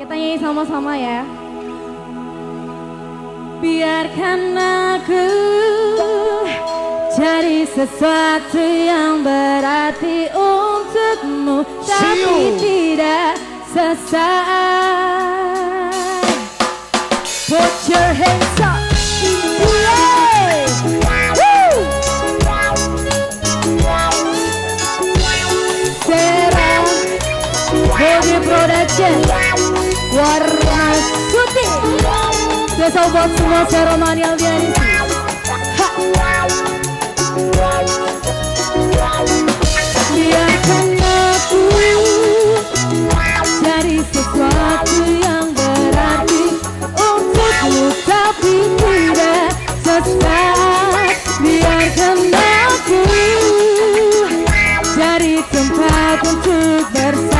Kita nyanyi sama-sama ya. Biarkan aku cari sesuatu yang berarti untukmu Tapi tidak sesaat Put your hands warna ya, putih Biasa buat semua secara manial Biarkan aku Dari sesuatu yang berarti Untukmu tapi tidak sesat. Biarkan aku Dari tempat untuk bersama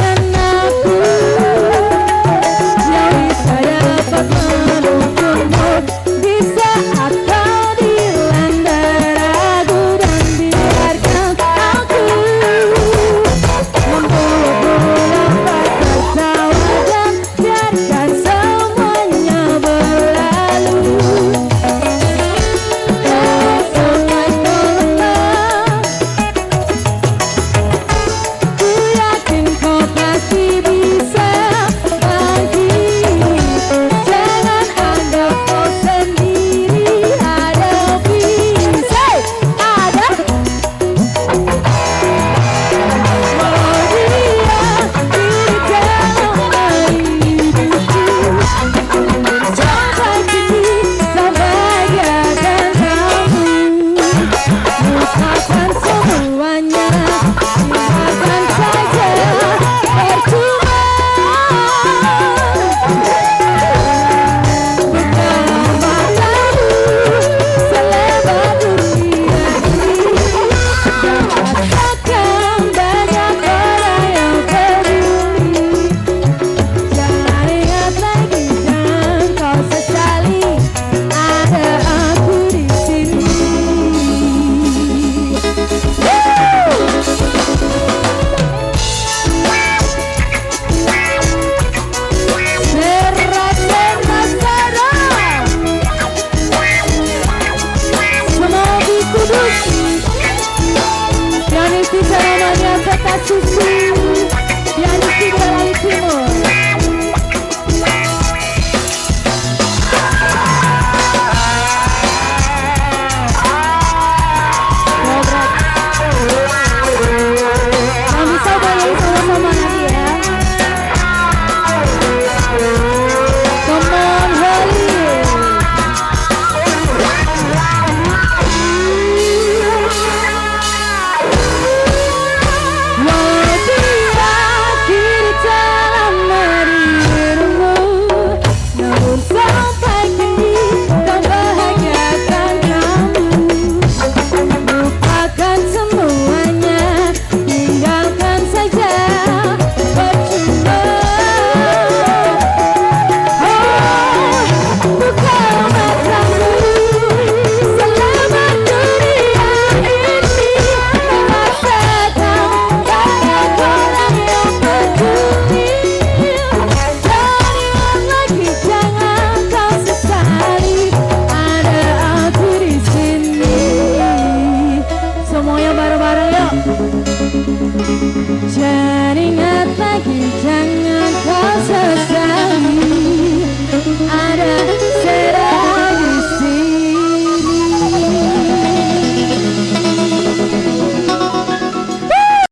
ನನ್ನ Di sana kata Susu. Yang di Timur